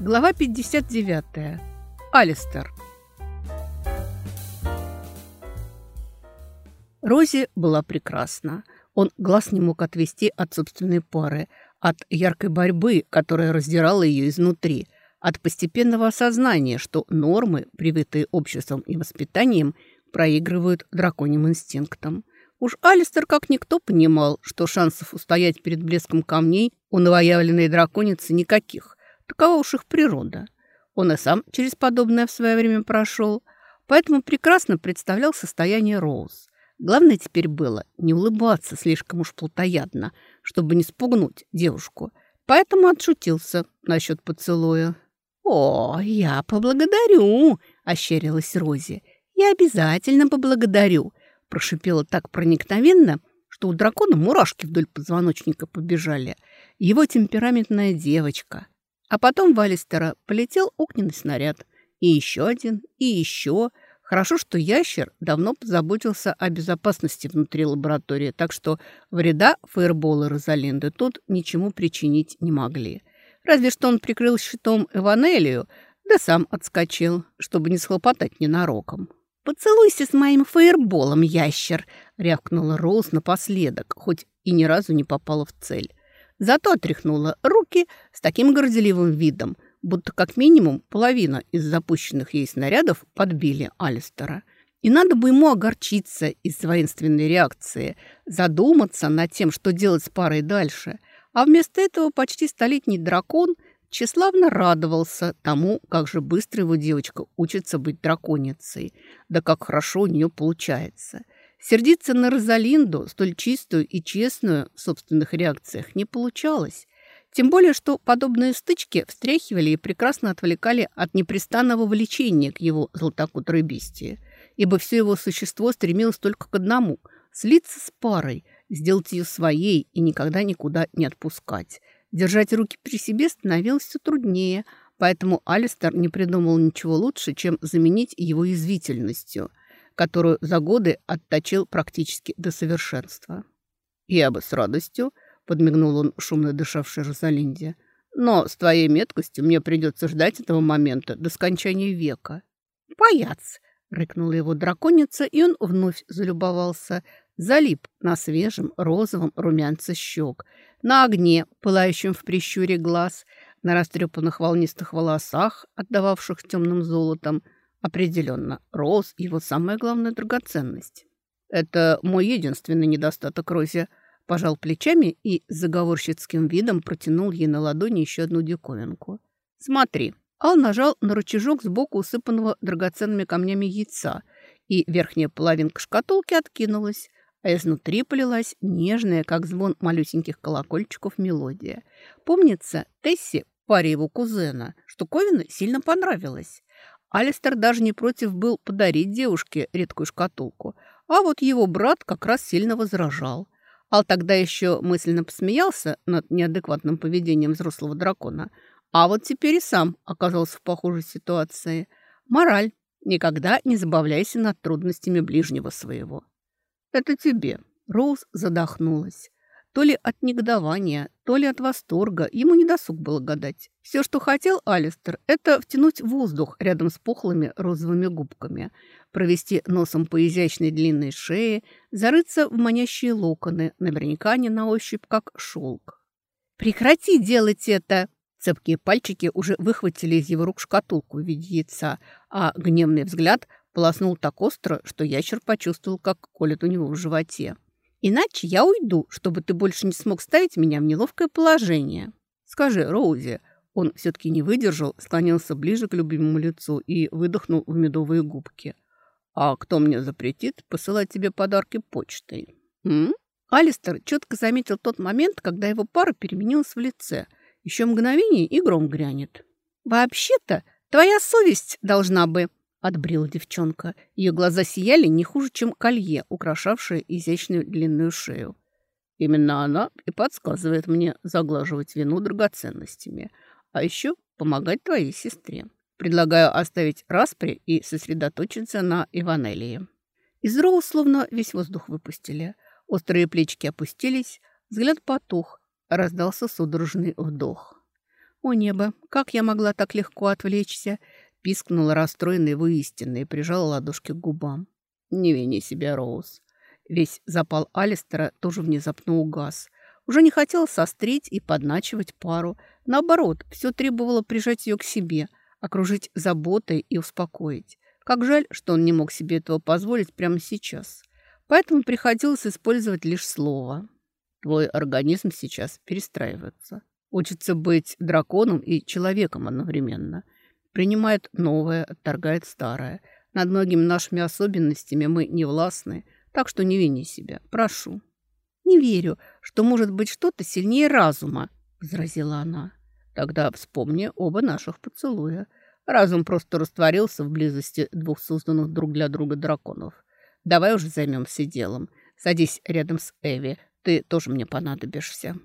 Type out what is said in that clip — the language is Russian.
Глава 59. Алистер. Рози была прекрасна. Он глаз не мог отвести от собственной пары, от яркой борьбы, которая раздирала ее изнутри, от постепенного осознания, что нормы, привитые обществом и воспитанием, проигрывают драконьим инстинктам. Уж Алистер как никто понимал, что шансов устоять перед блеском камней у новоявленной драконицы никаких – Такова уж их природа. Он и сам через подобное в свое время прошел, поэтому прекрасно представлял состояние Роуз. Главное теперь было не улыбаться слишком уж плотоядно, чтобы не спугнуть девушку. Поэтому отшутился насчет поцелуя. «О, я поблагодарю!» – ощерилась Рози. «Я обязательно поблагодарю!» – прошипела так проникновенно, что у дракона мурашки вдоль позвоночника побежали. Его темпераментная девочка – а потом в Алистера полетел огненный снаряд. И еще один, и еще. Хорошо, что ящер давно позаботился о безопасности внутри лаборатории, так что вреда фаербола Розалинды тут ничему причинить не могли. Разве что он прикрыл щитом Эванелию, да сам отскочил, чтобы не схлопотать ненароком. «Поцелуйся с моим фаерболом, ящер!» — рявкнула Роуз напоследок, хоть и ни разу не попала в цель. Зато отряхнула руки с таким горделивым видом, будто как минимум половина из запущенных ей снарядов подбили Алистера. И надо бы ему огорчиться из воинственной реакции, задуматься над тем, что делать с парой дальше. А вместо этого почти столетний дракон тщеславно радовался тому, как же быстро его девочка учится быть драконицей, да как хорошо у нее получается – Сердиться на Розалинду, столь чистую и честную в собственных реакциях, не получалось. Тем более, что подобные стычки встряхивали и прекрасно отвлекали от непрестанного влечения к его золотокудрой бестии, ибо все его существо стремилось только к одному – слиться с парой, сделать ее своей и никогда никуда не отпускать. Держать руки при себе становилось все труднее, поэтому Алистер не придумал ничего лучше, чем заменить его язвительностью – которую за годы отточил практически до совершенства. «Я бы с радостью», — подмигнул он шумно дышавшей Розалинде, «но с твоей меткостью мне придется ждать этого момента до скончания века». «Паяц!» — рыкнула его драконица, и он вновь залюбовался, залип на свежем розовом румянце щек, на огне, пылающем в прищуре глаз, на растрепанных волнистых волосах, отдававших темным золотом, Определенно, Роуз – его самая главная драгоценность. Это мой единственный недостаток, Рози. Пожал плечами и с заговорщицким видом протянул ей на ладони еще одну диковинку. Смотри. Ал нажал на рычажок сбоку усыпанного драгоценными камнями яйца, и верхняя половинка шкатулки откинулась, а изнутри полилась нежная, как звон малюсеньких колокольчиков, мелодия. Помнится, Тесси, паре его кузена, штуковина сильно понравилась. Алистер даже не против был подарить девушке редкую шкатулку, а вот его брат как раз сильно возражал. Ал тогда еще мысленно посмеялся над неадекватным поведением взрослого дракона, а вот теперь и сам оказался в похожей ситуации. Мораль. Никогда не забавляйся над трудностями ближнего своего. Это тебе. Роуз задохнулась. То ли от негодования, то ли от восторга. Ему не досуг было гадать. Все, что хотел Алистер, это втянуть воздух рядом с пухлыми розовыми губками, провести носом по изящной длинной шее, зарыться в манящие локоны, наверняка не на ощупь, как шелк. «Прекрати делать это!» Цепкие пальчики уже выхватили из его рук шкатулку в виде яйца, а гневный взгляд полоснул так остро, что ящер почувствовал, как колет у него в животе. Иначе я уйду, чтобы ты больше не смог ставить меня в неловкое положение. Скажи, Роузи, он все-таки не выдержал, склонился ближе к любимому лицу и выдохнул в медовые губки. А кто мне запретит посылать тебе подарки почтой? М? Алистер четко заметил тот момент, когда его пара переменилась в лице. Еще мгновение и гром грянет. «Вообще-то твоя совесть должна бы...» отбрила девчонка. Ее глаза сияли не хуже, чем колье, украшавшее изящную длинную шею. Именно она и подсказывает мне заглаживать вину драгоценностями, а еще помогать твоей сестре. Предлагаю оставить распри и сосредоточиться на Иванелии. Из Роу словно весь воздух выпустили. Острые плечики опустились, взгляд потух, раздался судорожный вдох. «О небо, как я могла так легко отвлечься?» Пискнула расстроенная его истинно и прижала ладошки к губам. «Не вини себя, Роуз». Весь запал Алистера тоже внезапно угас. Уже не хотел сострить и подначивать пару. Наоборот, все требовало прижать ее к себе, окружить заботой и успокоить. Как жаль, что он не мог себе этого позволить прямо сейчас. Поэтому приходилось использовать лишь слово. Твой организм сейчас перестраивается. Учится быть драконом и человеком одновременно. Принимает новое, отторгает старое. Над многими нашими особенностями мы не властны, так что не вини себя. Прошу. «Не верю, что может быть что-то сильнее разума», — возразила она. «Тогда вспомни оба наших поцелуя. Разум просто растворился в близости двух созданных друг для друга драконов. Давай уже займемся делом. Садись рядом с Эви. Ты тоже мне понадобишься».